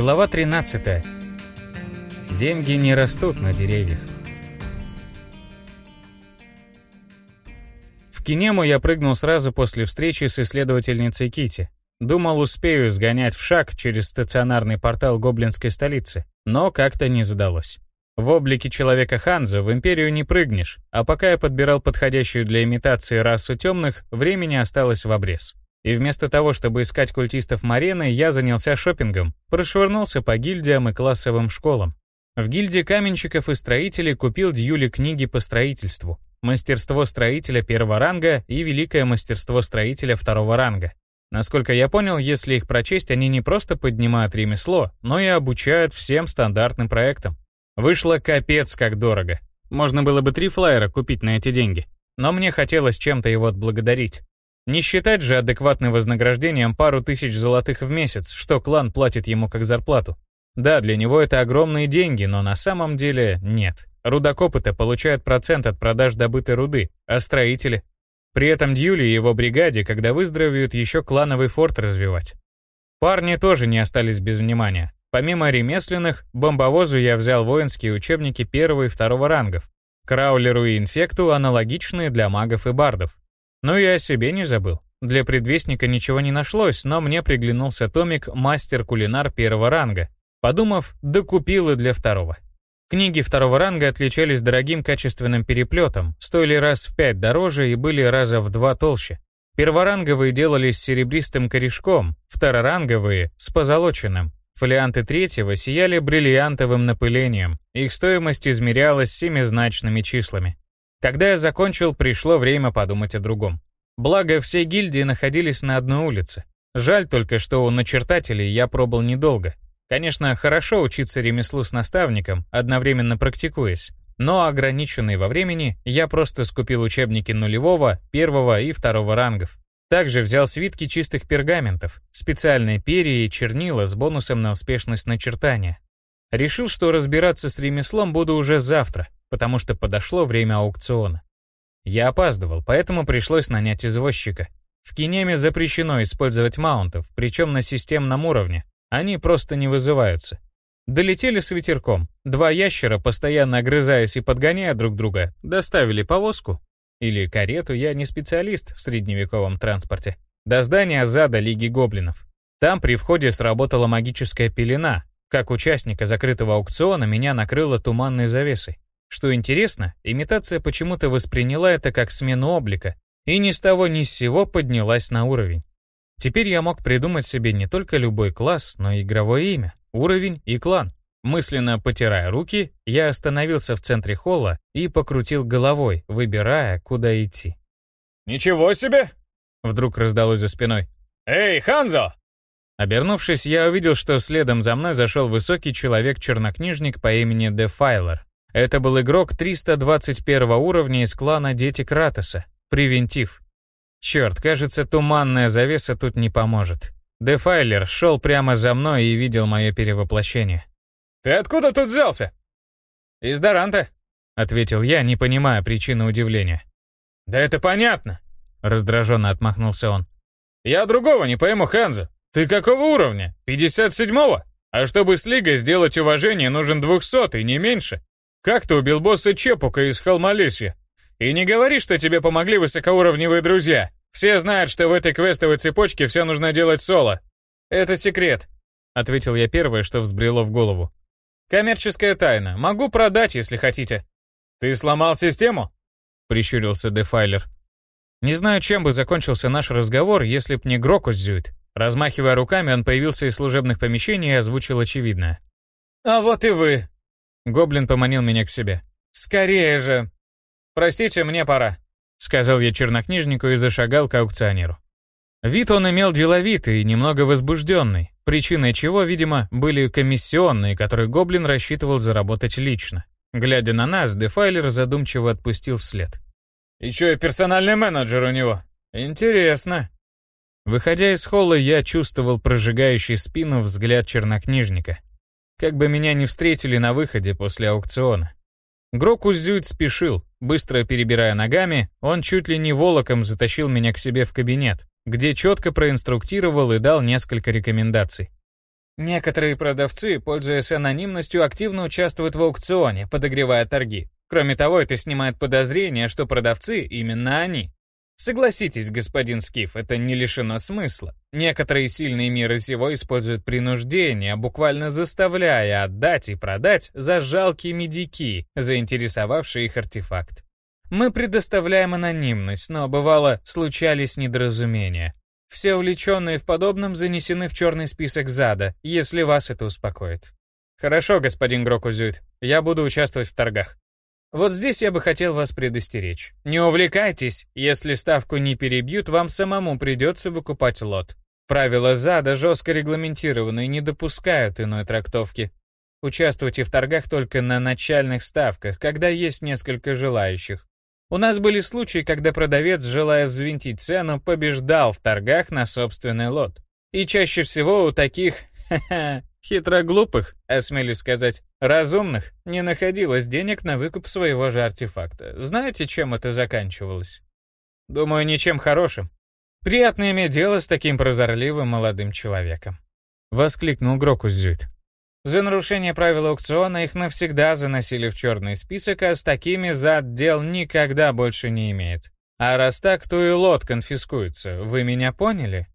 Глава 13. Деньги не растут на деревьях. В кинему я прыгнул сразу после встречи с исследовательницей Кити. Думал, успею сгонять в шаг через стационарный портал гоблинской столицы, но как-то не задалось. В облике человека Ханза в Империю не прыгнешь, а пока я подбирал подходящую для имитации расу темных, времени осталось в обрез. И вместо того, чтобы искать культистов Марены, я занялся шопингом, прошвырнулся по гильдиям и классовым школам. В гильдии каменщиков и строителей купил Дьюли книги по строительству, мастерство строителя первого ранга и великое мастерство строителя второго ранга. Насколько я понял, если их прочесть, они не просто поднимают ремесло, но и обучают всем стандартным проектам. Вышло капец как дорого. Можно было бы три флайера купить на эти деньги. Но мне хотелось чем-то его отблагодарить. Не считать же адекватным вознаграждением пару тысяч золотых в месяц, что клан платит ему как зарплату. Да, для него это огромные деньги, но на самом деле нет. Рудокопы-то получают процент от продаж добытой руды, а строители? При этом Дьюли и его бригаде, когда выздоровеют, еще клановый форт развивать. Парни тоже не остались без внимания. Помимо ремесленных, бомбовозу я взял воинские учебники первого и второго рангов, краулеру и инфекту аналогичные для магов и бардов. Ну и о себе не забыл. Для предвестника ничего не нашлось, но мне приглянулся томик «Мастер-кулинар первого ранга». Подумав, докупил и для второго. Книги второго ранга отличались дорогим качественным переплетом, стоили раз в пять дороже и были раза в два толще. Перворанговые делались с серебристым корешком, второранговые — с позолоченным. Фолианты третьего сияли бриллиантовым напылением, их стоимость измерялась семизначными числами. Когда я закончил, пришло время подумать о другом. Благо, все гильдии находились на одной улице. Жаль только, что у начертателей я пробыл недолго. Конечно, хорошо учиться ремеслу с наставником, одновременно практикуясь. Но ограниченный во времени, я просто скупил учебники нулевого, первого и второго рангов. Также взял свитки чистых пергаментов, специальные перья и чернила с бонусом на успешность начертания. Решил, что разбираться с ремеслом буду уже завтра, потому что подошло время аукциона. Я опаздывал, поэтому пришлось нанять извозчика. В Кинеме запрещено использовать маунтов, причем на системном уровне. Они просто не вызываются. Долетели с ветерком. Два ящера, постоянно огрызаясь и подгоняя друг друга, доставили повозку. Или карету, я не специалист в средневековом транспорте. До здания зада Лиги Гоблинов. Там при входе сработала магическая пелена. Как участника закрытого аукциона меня накрыло туманной завесой. Что интересно, имитация почему-то восприняла это как смену облика и ни с того ни с сего поднялась на уровень. Теперь я мог придумать себе не только любой класс, но и игровое имя, уровень и клан. Мысленно потирая руки, я остановился в центре холла и покрутил головой, выбирая, куда идти. «Ничего себе!» — вдруг раздалось за спиной. «Эй, Ханзо!» Обернувшись, я увидел, что следом за мной зашел высокий человек-чернокнижник по имени Дефайлер. Это был игрок 321 уровня из клана Дети Кратоса. Превентив. Черт, кажется, туманная завеса тут не поможет. Дефайлер шел прямо за мной и видел мое перевоплощение. «Ты откуда тут взялся?» «Из Даранта», — ответил я, не понимая причины удивления. «Да это понятно», — раздраженно отмахнулся он. «Я другого не пойму, Ханзо. Ты какого уровня? 57-го? А чтобы с Лигой сделать уважение, нужен 200 не меньше. Как ты убил босса Чепука из Холмолесья? И не говори, что тебе помогли высокоуровневые друзья. Все знают, что в этой квестовой цепочке все нужно делать соло. Это секрет, ответил я первое, что взбрело в голову. Коммерческая тайна. Могу продать, если хотите. Ты сломал систему? Прищурился Дефайлер. Не знаю, чем бы закончился наш разговор, если б не Грокус зюит. Размахивая руками, он появился из служебных помещений и озвучил очевидное. «А вот и вы!» Гоблин поманил меня к себе. «Скорее же!» «Простите, мне пора», — сказал я чернокнижнику и зашагал к аукционеру. Вид он имел деловитый и немного возбужденный, причиной чего, видимо, были комиссионные, которые Гоблин рассчитывал заработать лично. Глядя на нас, Дефайлер задумчиво отпустил вслед. «Еще и персональный менеджер у него. Интересно». Выходя из холла, я чувствовал прожигающий спину взгляд чернокнижника. Как бы меня не встретили на выходе после аукциона. Грокус Зюит спешил. Быстро перебирая ногами, он чуть ли не волоком затащил меня к себе в кабинет, где четко проинструктировал и дал несколько рекомендаций. Некоторые продавцы, пользуясь анонимностью, активно участвуют в аукционе, подогревая торги. Кроме того, это снимает подозрение, что продавцы именно они. Согласитесь, господин Скиф, это не лишено смысла. Некоторые сильные миры сего используют принуждение, буквально заставляя отдать и продать за жалкие медики, заинтересовавшие их артефакт. Мы предоставляем анонимность, но бывало случались недоразумения. Все увлеченные в подобном занесены в черный список ЗАДа, если вас это успокоит. Хорошо, господин Грокузюит, я буду участвовать в торгах. Вот здесь я бы хотел вас предостеречь. Не увлекайтесь, если ставку не перебьют, вам самому придется выкупать лот. Правила ЗАДа жестко регламентированы и не допускают иной трактовки. Участвуйте в торгах только на начальных ставках, когда есть несколько желающих. У нас были случаи, когда продавец, желая взвинтить цену, побеждал в торгах на собственный лот. И чаще всего у таких, ха-ха, Хитроглупых, осмелюсь сказать, разумных, не находилось денег на выкуп своего же артефакта. Знаете, чем это заканчивалось? Думаю, ничем хорошим. Приятно иметь дело с таким прозорливым молодым человеком. Воскликнул Грокуззюит. За нарушение правил аукциона их навсегда заносили в черный список, а с такими за отдел никогда больше не имеет. А раз так, то и лот конфискуется. Вы меня поняли?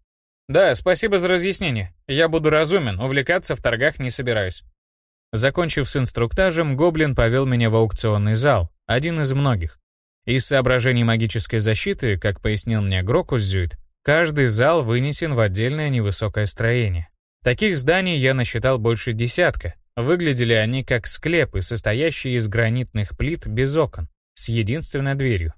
«Да, спасибо за разъяснение. Я буду разумен, увлекаться в торгах не собираюсь». Закончив с инструктажем, Гоблин повел меня в аукционный зал, один из многих. Из соображений магической защиты, как пояснил мне Грокуззюит, каждый зал вынесен в отдельное невысокое строение. Таких зданий я насчитал больше десятка. Выглядели они как склепы, состоящие из гранитных плит без окон, с единственной дверью.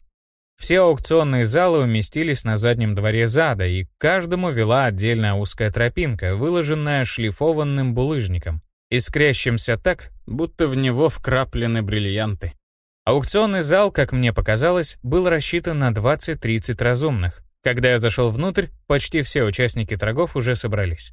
Все аукционные залы уместились на заднем дворе зада, и к каждому вела отдельная узкая тропинка, выложенная шлифованным булыжником, искрящимся так, будто в него вкраплены бриллианты. Аукционный зал, как мне показалось, был рассчитан на 20-30 разумных. Когда я зашел внутрь, почти все участники торгов уже собрались.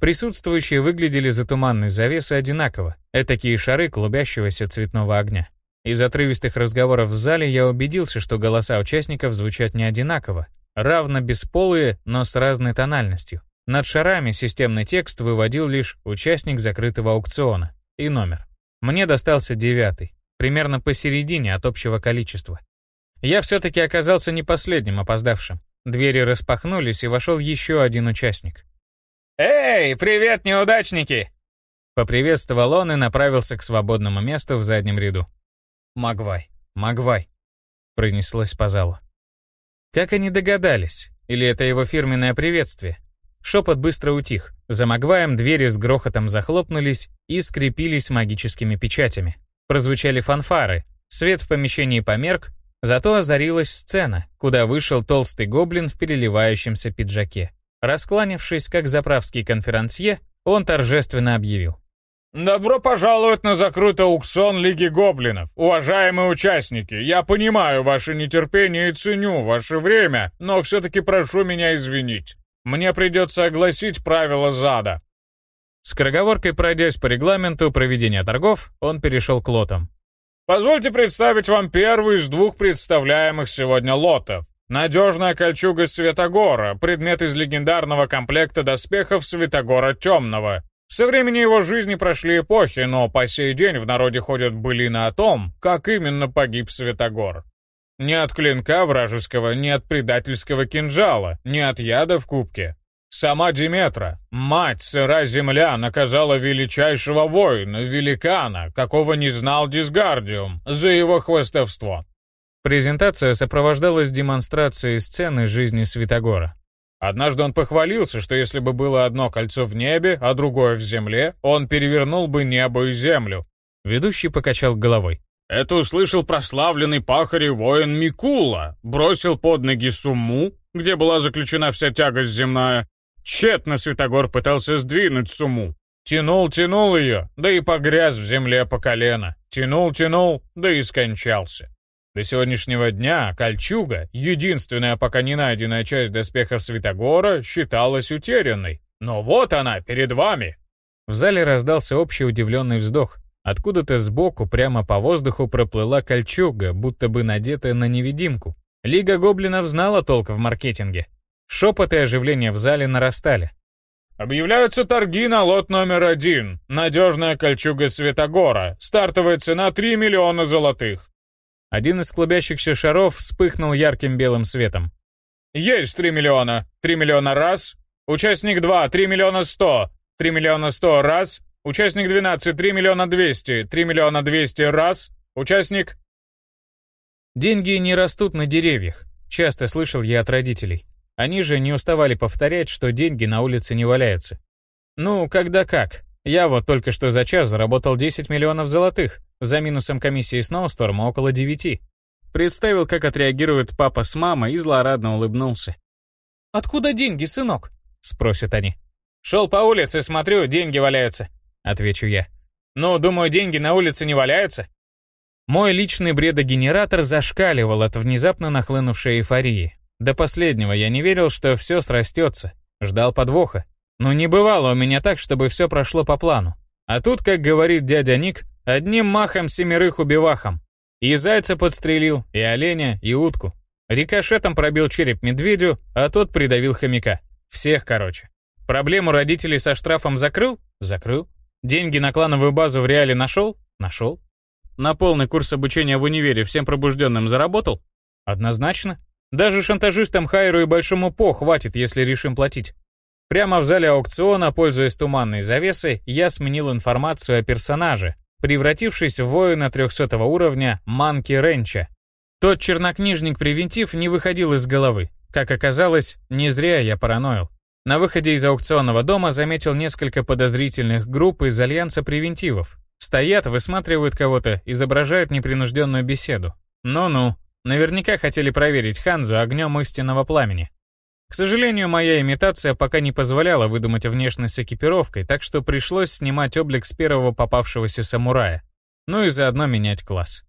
Присутствующие выглядели за туманной завесой одинаково, этакие шары клубящегося цветного огня. Из отрывистых разговоров в зале я убедился, что голоса участников звучат не одинаково, равно бесполые, но с разной тональностью. Над шарами системный текст выводил лишь участник закрытого аукциона и номер. Мне достался девятый, примерно посередине от общего количества. Я все-таки оказался не последним опоздавшим. Двери распахнулись, и вошел еще один участник. «Эй, привет, неудачники!» Поприветствовал он и направился к свободному месту в заднем ряду. Магвай, Магвай. Пронеслось по залу. Как они догадались? Или это его фирменное приветствие? Шепот быстро утих. За Магваем двери с грохотом захлопнулись и скрепились магическими печатями. Прозвучали фанфары. Свет в помещении померк, зато озарилась сцена, куда вышел толстый гоблин в переливающемся пиджаке. Раскланившись как заправский конферансье, он торжественно объявил. «Добро пожаловать на закрытый аукцион Лиги Гоблинов. Уважаемые участники, я понимаю ваше нетерпение и ценю ваше время, но все-таки прошу меня извинить. Мне придется огласить правила зада». С кроговоркой пройдясь по регламенту проведения торгов, он перешел к лотам. «Позвольте представить вам первый из двух представляемых сегодня лотов. Надежная кольчуга Светогора, предмет из легендарного комплекта доспехов Светогора Темного. Со времени его жизни прошли эпохи, но по сей день в народе ходят былины о том, как именно погиб Святогор. Ни от клинка вражеского, ни от предательского кинжала, ни от яда в кубке. Сама Диметра, мать сыра земля, наказала величайшего воина, великана, какого не знал Дисгардиум, за его хвостовство. Презентация сопровождалась демонстрацией сцены жизни Святогора. Однажды он похвалился, что если бы было одно кольцо в небе, а другое в земле, он перевернул бы небо и землю. Ведущий покачал головой. Это услышал прославленный пахарь и воин Микула, бросил под ноги сумму, где была заключена вся тягость земная. Тщетно Святогор пытался сдвинуть сумму. Тянул, тянул ее, да и погряз в земле по колено. Тянул, тянул, да и скончался. До сегодняшнего дня кольчуга, единственная пока не найденная часть доспеха Святогора, считалась утерянной. Но вот она, перед вами!» В зале раздался общий удивленный вздох. Откуда-то сбоку прямо по воздуху проплыла кольчуга, будто бы надетая на невидимку. Лига гоблинов знала толк в маркетинге. Шепот и оживление в зале нарастали. Объявляются торги на лот номер один. Надежная кольчуга Светогора. Стартовая цена 3 миллиона золотых. Один из клубящихся шаров вспыхнул ярким белым светом. Есть 3 миллиона. 3 миллиона раз. Участник 2, 3 миллиона 100. 3 миллиона 100 раз. Участник 12, 3 миллиона 200. 3 миллиона 200 раз. Участник... Деньги не растут на деревьях. Часто слышал я от родителей. Они же не уставали повторять, что деньги на улице не валяются. Ну, когда как. Я вот только что за час заработал 10 миллионов золотых, за минусом комиссии Сноусторма около 9. Представил, как отреагирует папа с мамой и злорадно улыбнулся. «Откуда деньги, сынок?» — спросят они. «Шел по улице, смотрю, деньги валяются», — отвечу я. «Ну, думаю, деньги на улице не валяются?» Мой личный бредогенератор зашкаливал от внезапно нахлынувшей эйфории. До последнего я не верил, что все срастется. Ждал подвоха. Но не бывало у меня так, чтобы все прошло по плану. А тут, как говорит дядя Ник, одним махом семерых убивахом. И зайца подстрелил, и оленя, и утку. Рикошетом пробил череп медведю, а тот придавил хомяка. Всех, короче. Проблему родителей со штрафом закрыл? Закрыл. Деньги на клановую базу в реале нашел? Нашел. На полный курс обучения в универе всем пробужденным заработал? Однозначно. Даже шантажистам Хайру и Большому По хватит, если решим платить. Прямо в зале аукциона, пользуясь туманной завесой, я сменил информацию о персонаже, превратившись в воина 300 уровня Манки Ренча. Тот чернокнижник-превентив не выходил из головы. Как оказалось, не зря я параноил. На выходе из аукционного дома заметил несколько подозрительных групп из Альянса превентивов. Стоят, высматривают кого-то, изображают непринужденную беседу. Ну-ну, Наверняка хотели проверить Ханзу огнем истинного пламени. К сожалению, моя имитация пока не позволяла выдумать внешность с экипировкой, так что пришлось снимать облик с первого попавшегося самурая. Ну и заодно менять класс.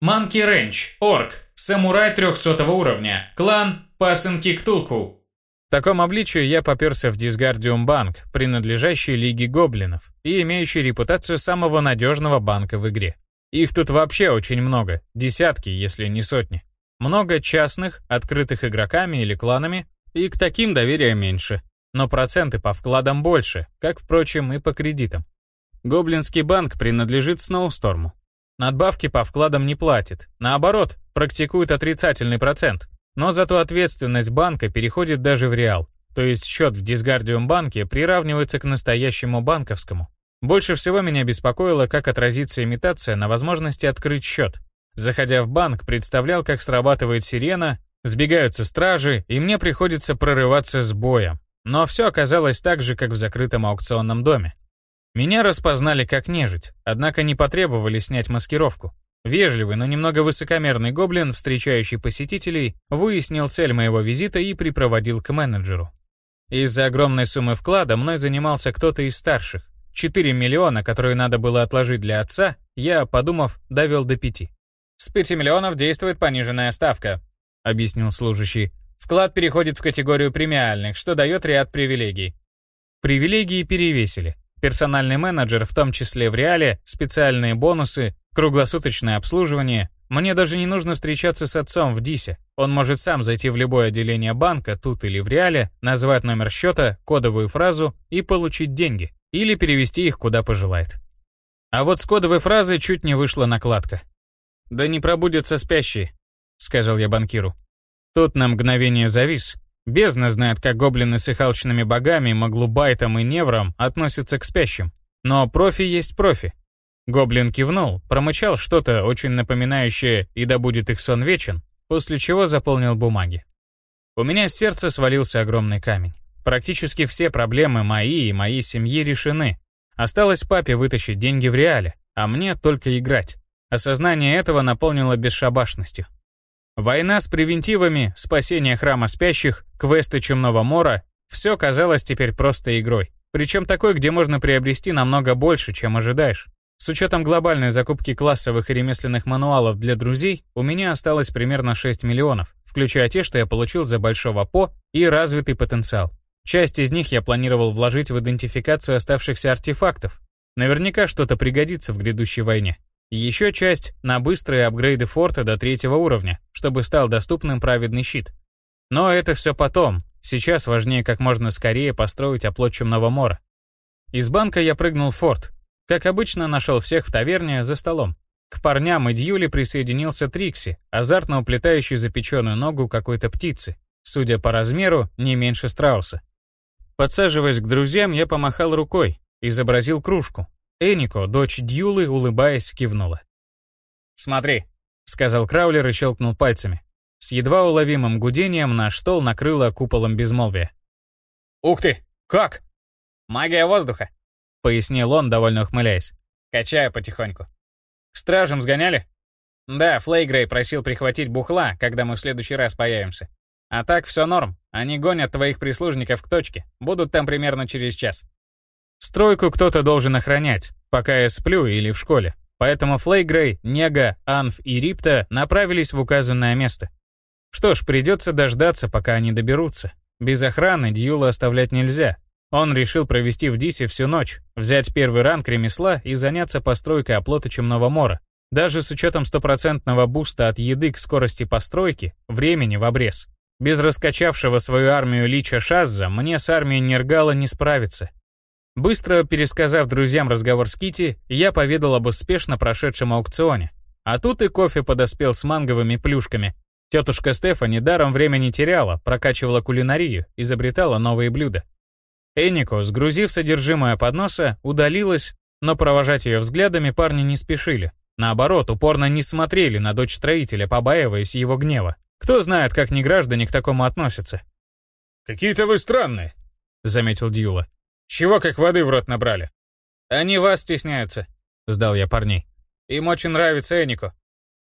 Манки Рэнч, Орк, самурай 300 уровня, клан Пасынки Ктулху. В таком обличии я попёрся в Дисгардиум Банк, принадлежащий Лиге Гоблинов и имеющий репутацию самого надежного банка в игре. Их тут вообще очень много, десятки, если не сотни. Много частных, открытых игроками или кланами, и к таким доверия меньше. Но проценты по вкладам больше, как, впрочем, и по кредитам. Гоблинский банк принадлежит Сноусторму. Надбавки по вкладам не платит. Наоборот, практикует отрицательный процент. Но зато ответственность банка переходит даже в реал. То есть счет в Дисгардиум банке приравнивается к настоящему банковскому. Больше всего меня беспокоило, как отразится имитация на возможности открыть счет. Заходя в банк, представлял, как срабатывает сирена, сбегаются стражи, и мне приходится прорываться с боем. Но все оказалось так же, как в закрытом аукционном доме. Меня распознали как нежить, однако не потребовали снять маскировку. Вежливый, но немного высокомерный гоблин, встречающий посетителей, выяснил цель моего визита и припроводил к менеджеру. Из-за огромной суммы вклада мной занимался кто-то из старших, 4 миллиона, которые надо было отложить для отца, я, подумав, довел до 5. «С 5 миллионов действует пониженная ставка», — объяснил служащий. «Вклад переходит в категорию премиальных, что дает ряд привилегий». Привилегии перевесили. Персональный менеджер, в том числе в реале, специальные бонусы, круглосуточное обслуживание. Мне даже не нужно встречаться с отцом в ДИСе. Он может сам зайти в любое отделение банка, тут или в реале, назвать номер счета, кодовую фразу и получить деньги или перевести их куда пожелает. А вот с кодовой фразой чуть не вышла накладка. «Да не пробудятся спящие», — сказал я банкиру. Тот на мгновение завис. Бездна знает, как гоблины с их алчными богами, маглубайтом и невром относятся к спящим. Но профи есть профи. Гоблин кивнул, промычал что-то, очень напоминающее «и да будет их сон вечен», после чего заполнил бумаги. У меня с сердца свалился огромный камень. Практически все проблемы мои и моей семьи решены. Осталось папе вытащить деньги в реале, а мне только играть. Осознание этого наполнило бесшабашностью. Война с превентивами, спасение храма спящих, квесты Чумного Мора — все казалось теперь просто игрой. Причем такой, где можно приобрести намного больше, чем ожидаешь. С учетом глобальной закупки классовых и ремесленных мануалов для друзей, у меня осталось примерно 6 миллионов, включая те, что я получил за Большого По и развитый потенциал. Часть из них я планировал вложить в идентификацию оставшихся артефактов. Наверняка что-то пригодится в грядущей войне. Еще часть на быстрые апгрейды форта до третьего уровня, чтобы стал доступным праведный щит. Но это все потом. Сейчас важнее как можно скорее построить оплот Чумного Мора. Из банка я прыгнул в форт. Как обычно, нашел всех в таверне за столом. К парням и Дьюли присоединился Трикси, азартно уплетающий запеченную ногу какой-то птицы, судя по размеру, не меньше страуса. Подсаживаясь к друзьям, я помахал рукой, изобразил кружку. Энико, дочь Дьюлы, улыбаясь, кивнула. «Смотри», — сказал Краулер и щелкнул пальцами. С едва уловимым гудением наш стол накрыло куполом безмолвия. «Ух ты! Как?» «Магия воздуха», — пояснил он, довольно ухмыляясь. «Качаю потихоньку». «К стражам сгоняли?» «Да, Флейгрей просил прихватить бухла, когда мы в следующий раз появимся. А так все норм. Они гонят твоих прислужников к точке. Будут там примерно через час». «Стройку кто-то должен охранять, пока я сплю или в школе. Поэтому Флейгрей, Нега, Анф и Рипта направились в указанное место. Что ж, придется дождаться, пока они доберутся. Без охраны Дьюла оставлять нельзя. Он решил провести в Дисе всю ночь, взять первый ранг ремесла и заняться постройкой оплота Чумного Мора. Даже с учетом стопроцентного буста от еды к скорости постройки, времени в обрез. Без раскачавшего свою армию Лича Шазза мне с армией Нергала не справиться. Быстро пересказав друзьям разговор с Кити, я поведал об успешно прошедшем аукционе. А тут и кофе подоспел с манговыми плюшками, Тетушка Стефа недаром времени теряла, прокачивала кулинарию, изобретала новые блюда. Энико, сгрузив содержимое подноса, удалилась, но провожать ее взглядами парни не спешили. Наоборот, упорно не смотрели на дочь строителя, побаиваясь его гнева. Кто знает, как неграждане к такому относятся. «Какие-то вы странные», — заметил Дьюла. «Чего как воды в рот набрали?» «Они вас стесняются», — сдал я парней. «Им очень нравится Энико».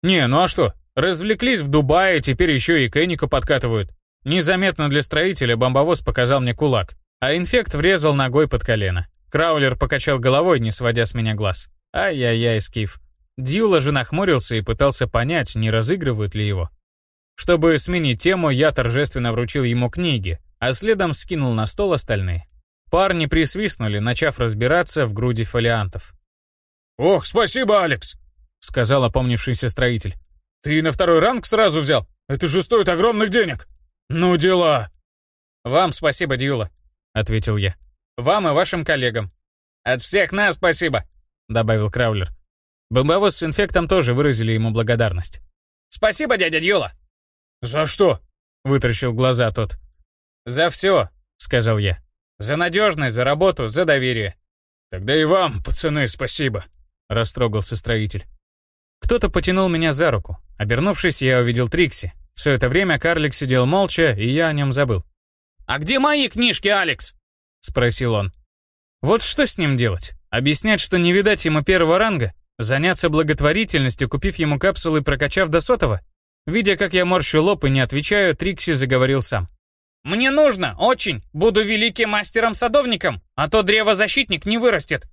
«Не, ну а что? Развлеклись в Дубае, теперь еще и к Энику подкатывают. Незаметно для строителя бомбовоз показал мне кулак, а инфект врезал ногой под колено. Краулер покачал головой, не сводя с меня глаз. Ай-яй-яй, Скиф. Дьюла же нахмурился и пытался понять, не разыгрывают ли его. Чтобы сменить тему, я торжественно вручил ему книги, а следом скинул на стол остальные. Парни присвистнули, начав разбираться в груди фолиантов. «Ох, спасибо, Алекс!» — сказал опомнившийся строитель. «Ты на второй ранг сразу взял? Это же стоит огромных денег!» «Ну дела!» «Вам спасибо, Дьюла», — ответил я. «Вам и вашим коллегам». «От всех нас спасибо», — добавил Краулер. Бомбовоз с инфектом тоже выразили ему благодарность. «Спасибо, дядя Дьюла!» «За что?» — вытаращил глаза тот. «За все», — сказал я. «За надежность, за работу, за доверие». «Тогда и вам, пацаны, спасибо», — растрогался строитель. Кто-то потянул меня за руку. Обернувшись, я увидел Трикси. Все это время карлик сидел молча, и я о нем забыл. «А где мои книжки, Алекс?» — спросил он. Вот что с ним делать? Объяснять, что не видать ему первого ранга? Заняться благотворительностью, купив ему капсулы прокачав до сотого? Видя, как я морщу лоб и не отвечаю, Трикси заговорил сам. «Мне нужно, очень. Буду великим мастером-садовником, а то древозащитник не вырастет.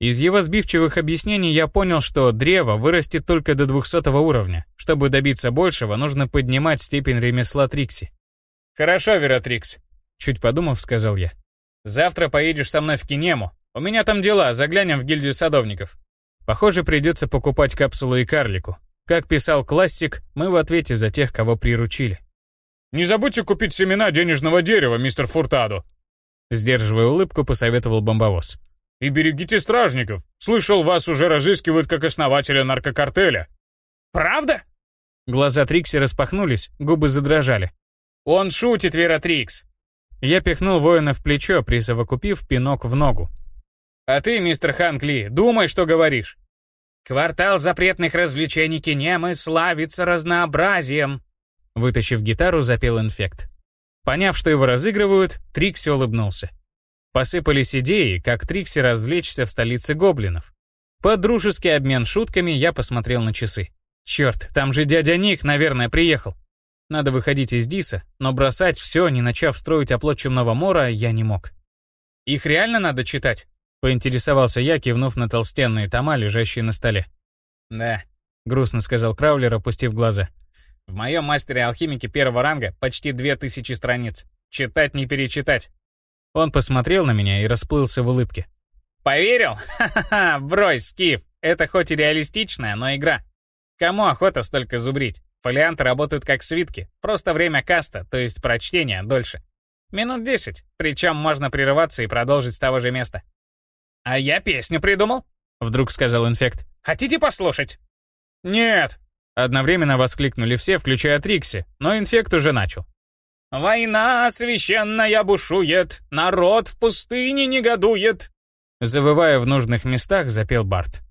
Из его сбивчивых объяснений я понял, что древо вырастет только до 200 уровня. Чтобы добиться большего, нужно поднимать степень ремесла Трикси. «Хорошо, Вератрикс», — чуть подумав, сказал я. «Завтра поедешь со мной в Кинему. У меня там дела, заглянем в гильдию садовников». Похоже, придется покупать капсулу и карлику. Как писал классик, мы в ответе за тех, кого приручили. «Не забудьте купить семена денежного дерева, мистер Фуртадо», Сдерживая улыбку, посоветовал бомбовоз. И берегите стражников. Слышал, вас уже разыскивают как основателя наркокартеля. Правда? Глаза Трикси распахнулись, губы задрожали. Он шутит, Вера Трикс. Я пихнул воина в плечо, присовокупив пинок в ногу. А ты, мистер Ханкли, думай, что говоришь. Квартал запретных развлечений Кинемы славится разнообразием. Вытащив гитару, запел инфект. Поняв, что его разыгрывают, Трикси улыбнулся. Посыпались идеи, как Трикси развлечься в столице гоблинов. Под дружеский обмен шутками я посмотрел на часы. Черт, там же дядя Ник, наверное, приехал. Надо выходить из Диса, но бросать все, не начав строить оплот Чумного Мора, я не мог. «Их реально надо читать?» — поинтересовался я, кивнув на толстенные тома, лежащие на столе. «Да», — грустно сказал Краулер, опустив глаза. «В моем мастере-алхимике первого ранга почти две тысячи страниц. Читать не перечитать. Он посмотрел на меня и расплылся в улыбке. «Поверил? Ха-ха-ха, брось, Скиф. Это хоть и реалистичная, но игра. Кому охота столько зубрить? Фолианты работают как свитки, просто время каста, то есть прочтения, дольше. Минут десять. Причем можно прерываться и продолжить с того же места. «А я песню придумал», — вдруг сказал инфект. «Хотите послушать?» «Нет!» Одновременно воскликнули все, включая Трикси, но инфект уже начал. «Война священная бушует, народ в пустыне негодует». Завывая в нужных местах, запел Барт.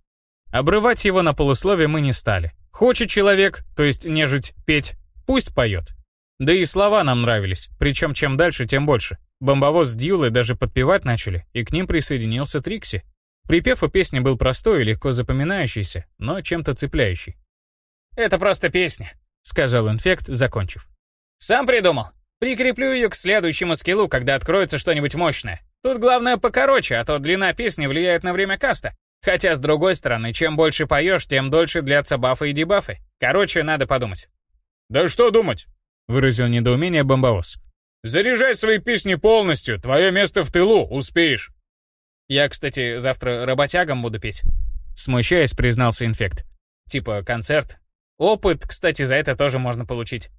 Обрывать его на полусловие мы не стали. Хочет человек, то есть нежить, петь, пусть поет. Да и слова нам нравились, причем чем дальше, тем больше. Бомбовоз с Дьюлой даже подпевать начали, и к ним присоединился Трикси. Припев у песни был простой и легко запоминающийся, но чем-то цепляющий. «Это просто песня», — сказал инфект, закончив. «Сам придумал. Прикреплю ее к следующему скиллу, когда откроется что-нибудь мощное. Тут главное покороче, а то длина песни влияет на время каста. Хотя, с другой стороны, чем больше поешь, тем дольше длятся бафы и дебафы. Короче, надо подумать. «Да что думать?» — выразил недоумение бомбовоз. «Заряжай свои песни полностью, твое место в тылу, успеешь». «Я, кстати, завтра работягам буду петь», — смущаясь, признался инфект. «Типа концерт. Опыт, кстати, за это тоже можно получить».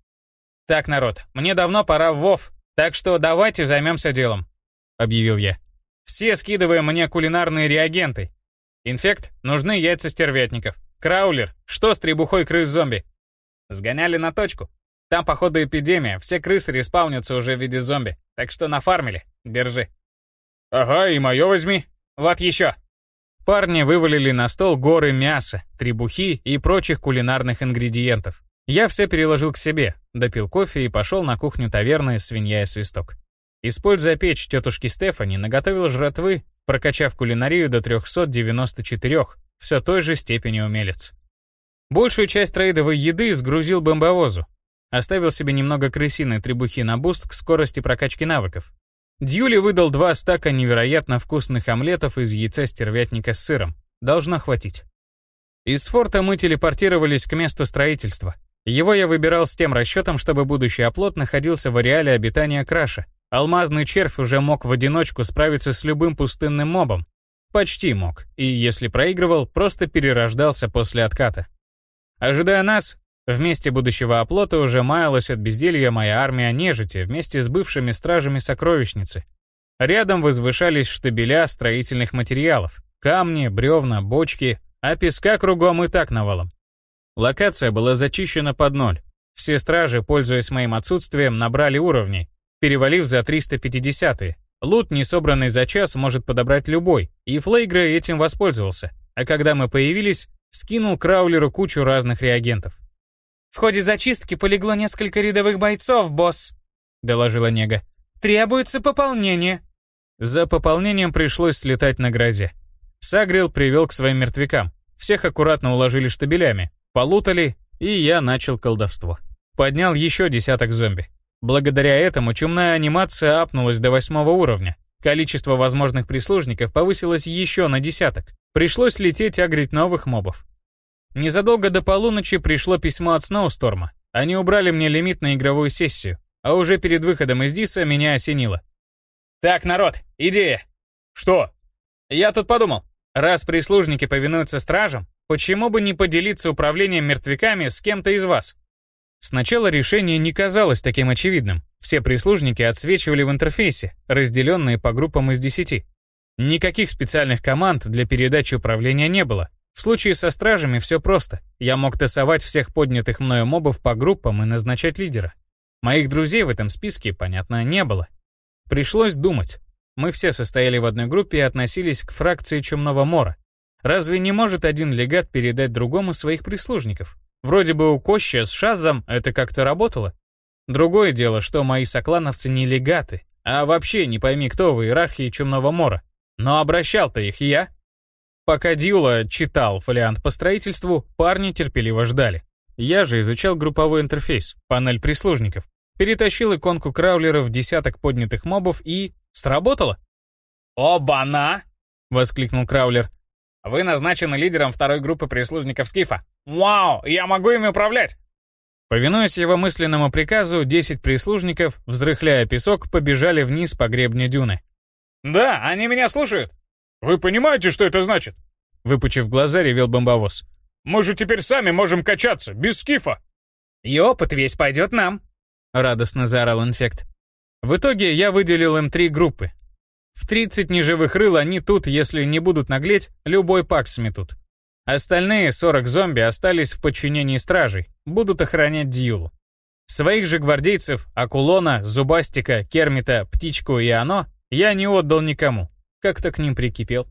«Так, народ, мне давно пора в ВОВ, так что давайте займемся делом», — объявил я. «Все скидываем мне кулинарные реагенты. Инфект, нужны яйца стервятников. Краулер, что с требухой крыс-зомби?» Сгоняли на точку. Там, походу, эпидемия, все крысы респаунятся уже в виде зомби. Так что нафармили. Держи. Ага, и мое возьми. Вот еще. Парни вывалили на стол горы мяса, требухи и прочих кулинарных ингредиентов. Я все переложил к себе, допил кофе и пошел на кухню таверны «Свинья и свисток». Используя печь тетушки Стефани, наготовил жратвы, прокачав кулинарию до 394, все той же степени умелец. Большую часть трейдовой еды сгрузил бомбовозу. Оставил себе немного крысиной требухи на буст к скорости прокачки навыков. Дьюли выдал два стака невероятно вкусных омлетов из яйца стервятника с сыром. Должно хватить. Из форта мы телепортировались к месту строительства. Его я выбирал с тем расчетом, чтобы будущий оплот находился в ареале обитания Краша. Алмазный червь уже мог в одиночку справиться с любым пустынным мобом. Почти мог, и если проигрывал, просто перерождался после отката. Ожидая нас, в месте будущего оплота уже маялась от безделья моя армия нежити вместе с бывшими стражами сокровищницы. Рядом возвышались штабеля строительных материалов. Камни, бревна, бочки, а песка кругом и так навалом. Локация была зачищена под ноль. Все стражи, пользуясь моим отсутствием, набрали уровни, перевалив за 350-е. Лут, не собранный за час, может подобрать любой, и Флейгра этим воспользовался. А когда мы появились, скинул Краулеру кучу разных реагентов. «В ходе зачистки полегло несколько рядовых бойцов, босс», — доложила Нега. «Требуется пополнение». За пополнением пришлось слетать на грозе. Сагрил привел к своим мертвякам. Всех аккуратно уложили штабелями, полутали, и я начал колдовство. Поднял еще десяток зомби. Благодаря этому чумная анимация апнулась до восьмого уровня. Количество возможных прислужников повысилось еще на десяток. Пришлось лететь агрить новых мобов. Незадолго до полуночи пришло письмо от Сноусторма. Они убрали мне лимит на игровую сессию, а уже перед выходом из Диса меня осенило. «Так, народ, идея!» «Что?» «Я тут подумал. Раз прислужники повинуются стражам, почему бы не поделиться управлением мертвяками с кем-то из вас?» Сначала решение не казалось таким очевидным. Все прислужники отсвечивали в интерфейсе, разделенные по группам из десяти. Никаких специальных команд для передачи управления не было. В случае со стражами все просто. Я мог тасовать всех поднятых мною мобов по группам и назначать лидера. Моих друзей в этом списке, понятно, не было. Пришлось думать. Мы все состояли в одной группе и относились к фракции Чумного Мора. Разве не может один легат передать другому своих прислужников? Вроде бы у Коща с Шазом это как-то работало. Другое дело, что мои соклановцы не легаты, а вообще не пойми кто в иерархии Чумного Мора. Но обращал-то их я. Пока Дьюла читал фолиант по строительству, парни терпеливо ждали. Я же изучал групповой интерфейс, панель прислужников. Перетащил иконку краулера в десяток поднятых мобов и... Сработало! «Оба-на!» — воскликнул краулер. «Вы назначены лидером второй группы прислужников Скифа. «Вау, я могу ими управлять!» Повинуясь его мысленному приказу, 10 прислужников, взрыхляя песок, побежали вниз по гребню дюны. «Да, они меня слушают!» «Вы понимаете, что это значит?» Выпучив глаза, ревел бомбовоз. «Мы же теперь сами можем качаться, без скифа!» «И опыт весь пойдет нам!» Радостно заорал инфект. В итоге я выделил им три группы. В 30 неживых рыл они тут, если не будут наглеть, любой пак сметут. Остальные 40 зомби остались в подчинении стражей, будут охранять Дьюлу. Своих же гвардейцев, Акулона, Зубастика, Кермита, Птичку и Оно я не отдал никому, как-то к ним прикипел.